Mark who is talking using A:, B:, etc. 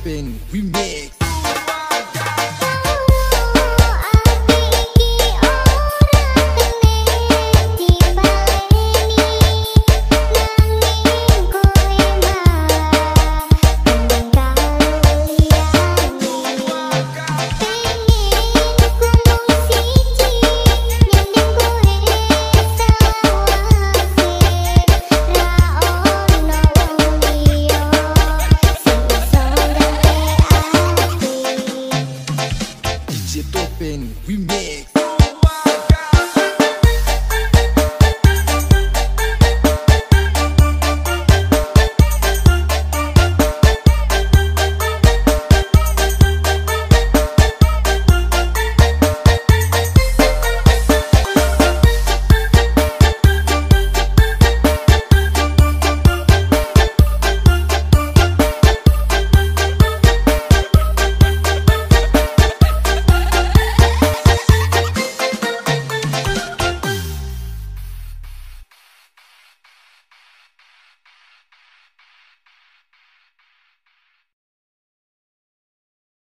A: rapping remix. We mix.